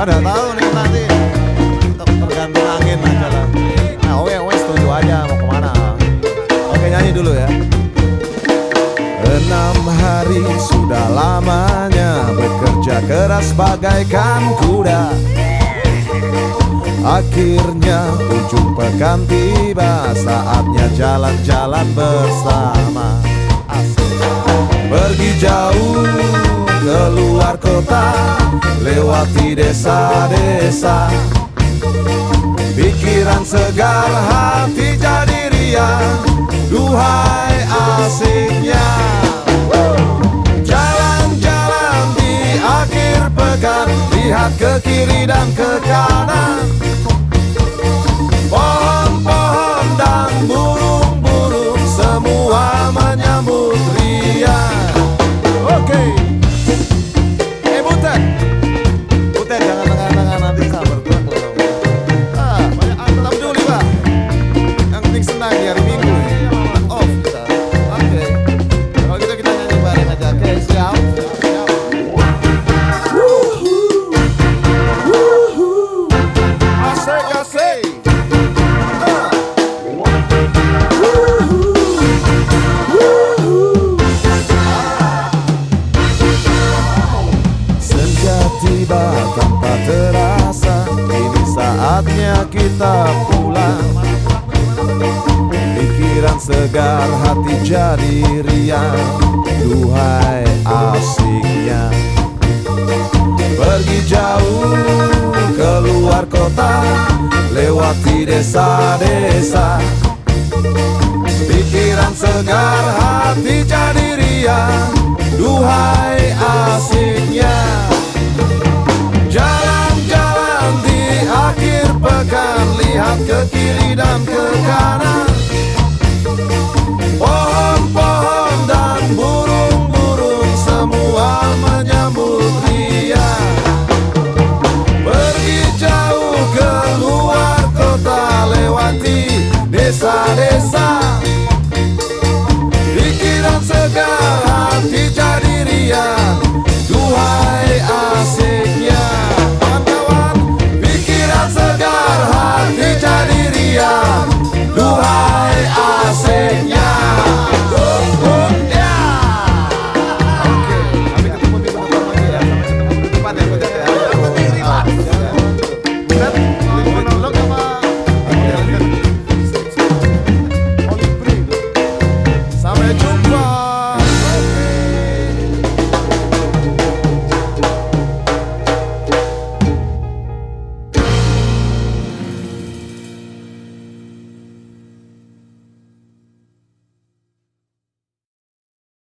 Pada tahu nih nanti untuk tergantung angin aja lah. Nah, oke, oke setuju aja mau ke mana. Oke nyanyi dulu ya. Enam hari sudah lamanya bekerja keras bagaikan kuda. Akhirnya ujung pekan tiba Saatnya jalan-jalan bersama Asik. Pergi jauh keluar kota Lewati desa-desa. Pikiran segar hati jadi riang Duhai asiknya. Jalan-jalan di akhir pekan Lihat ke kiri dan ke kanan saatnya kita pulang. Pikiran segar hati jadi riang. Duhai asiknya. Pergi jauh keluar kota Lewati desa-desa. Pikiran segar hati jadi riang. Duhai Ke kiri dan ke kanan. Pohon-pohon dan burung-burung Semua menyambut riang Pergi jauh keluar kota Lewati desa-desa